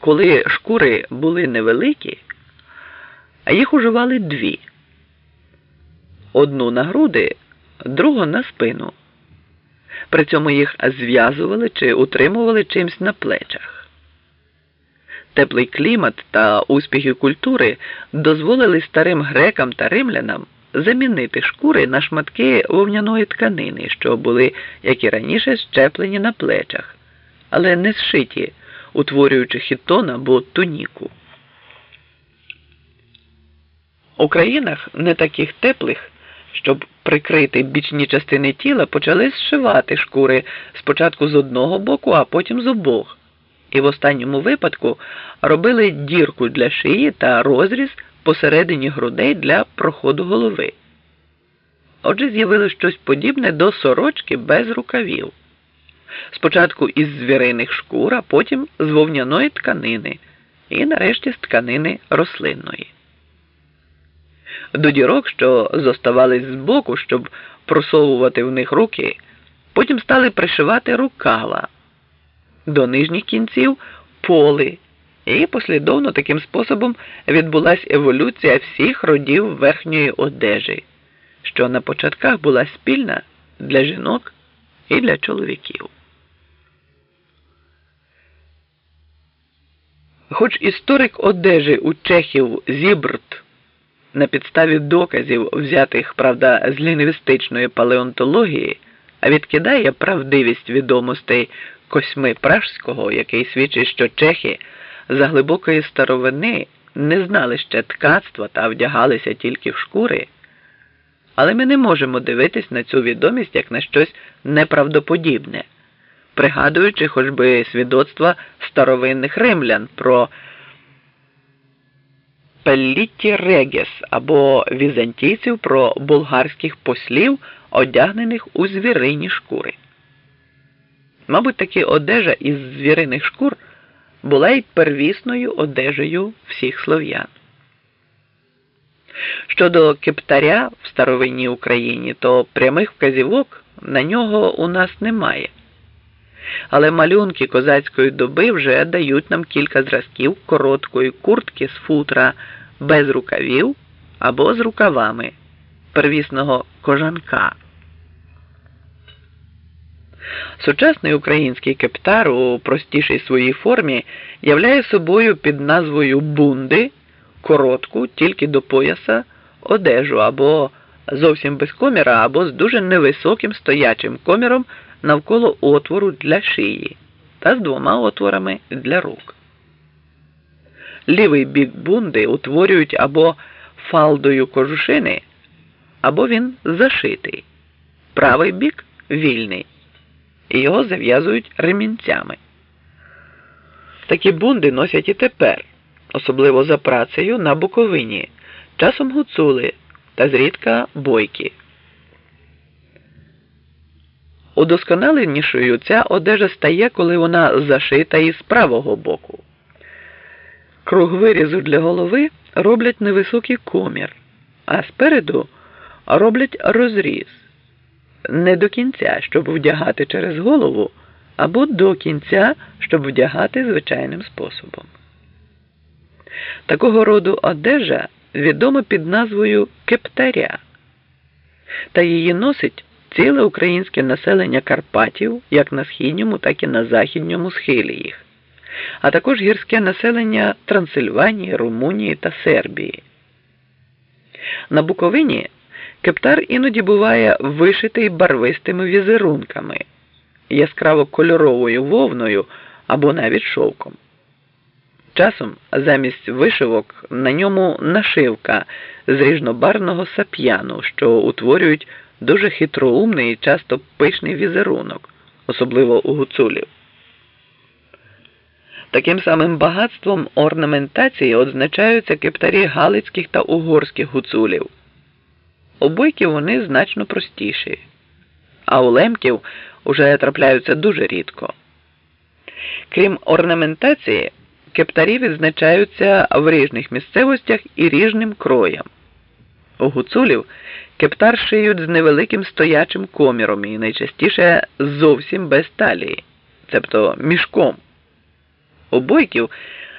Коли шкури були невеликі, їх уживали дві. Одну на груди, другу на спину. При цьому їх зв'язували чи утримували чимсь на плечах. Теплий клімат та успіхи культури дозволили старим грекам та римлянам замінити шкури на шматки вовняної тканини, що були, як і раніше, щеплені на плечах, але не зшиті, утворюючи хітон або туніку. У країнах не таких теплих, щоб прикрити бічні частини тіла, почали зшивати шкури спочатку з одного боку, а потім з обох. І в останньому випадку робили дірку для шиї та розріз посередині грудей для проходу голови. Отже, з'явилось щось подібне до сорочки без рукавів. Спочатку із звіриних шкур, а потім з вовняної тканини і нарешті з тканини рослинної. До дірок, що зоставались збоку, щоб просовувати в них руки, потім стали пришивати рукава, до нижніх кінців поли. І послідовно таким способом відбулася еволюція всіх родів верхньої одежі, що на початках була спільна для жінок і для чоловіків. Хоч історик одежі у чехів Зібрт на підставі доказів, взятих, правда, з лінгвістичної палеонтології, а відкидає правдивість відомостей Косьми Пражського, який свідчить, що чехи за глибокої старовини не знали ще ткацтва та вдягалися тільки в шкури, але ми не можемо дивитись на цю відомість як на щось неправдоподібне, пригадуючи хоч би свідоцтва старовинних римлян про Пеллітті Регес або візантійців про болгарських послів, одягнених у звірині шкури. Мабуть, таки одежа із звіриних шкур була й первісною одежею всіх слов'ян. Щодо кептаря в старовинній Україні, то прямих вказівок на нього у нас немає. Але малюнки козацької доби вже дають нам кілька зразків короткої куртки з футра без рукавів або з рукавами первісного кожанка. Сучасний український кептар у простішій своїй формі являє собою під назвою бунди коротку тільки до пояса одежу або зовсім без коміра, або з дуже невисоким стоячим коміром навколо отвору для шиї та з двома отворами для рук. Лівий бік бунди утворюють або фалдою кожушини, або він зашитий, правий бік вільний і його зав'язують ремінцями. Такі бунди носять і тепер, особливо за працею на Буковині, часом гуцули та зрідка бойки. Удосконаленішою ця одежа стає, коли вона зашита із правого боку. Круг вирізу для голови роблять невисокий комір, а спереду роблять розріз не до кінця, щоб вдягати через голову, або до кінця, щоб вдягати звичайним способом. Такого роду одежа відома під назвою кептаря, та її носить ціле українське населення Карпатів як на східньому, так і на західньому схилі їх, а також гірське населення Трансильванії, Румунії та Сербії. На Буковині Кептар іноді буває вишитий барвистими візерунками, яскраво кольоровою вовною або навіть шовком. Часом замість вишивок на ньому нашивка з ріжнобарного сап'яну, що утворюють дуже хитроумний і часто пишний візерунок, особливо у гуцулів. Таким самим багатством орнаментації означаються кептарі галицьких та угорських гуцулів. У бойків вони значно простіші, а у лемків уже трапляються дуже рідко. Крім орнаментації, кептарі відзначаються в ріжних місцевостях і ріжним кроєм. Гуцулів кептар шиють з невеликим стоячим коміром і найчастіше зовсім без талії, тобто мішком. У бойків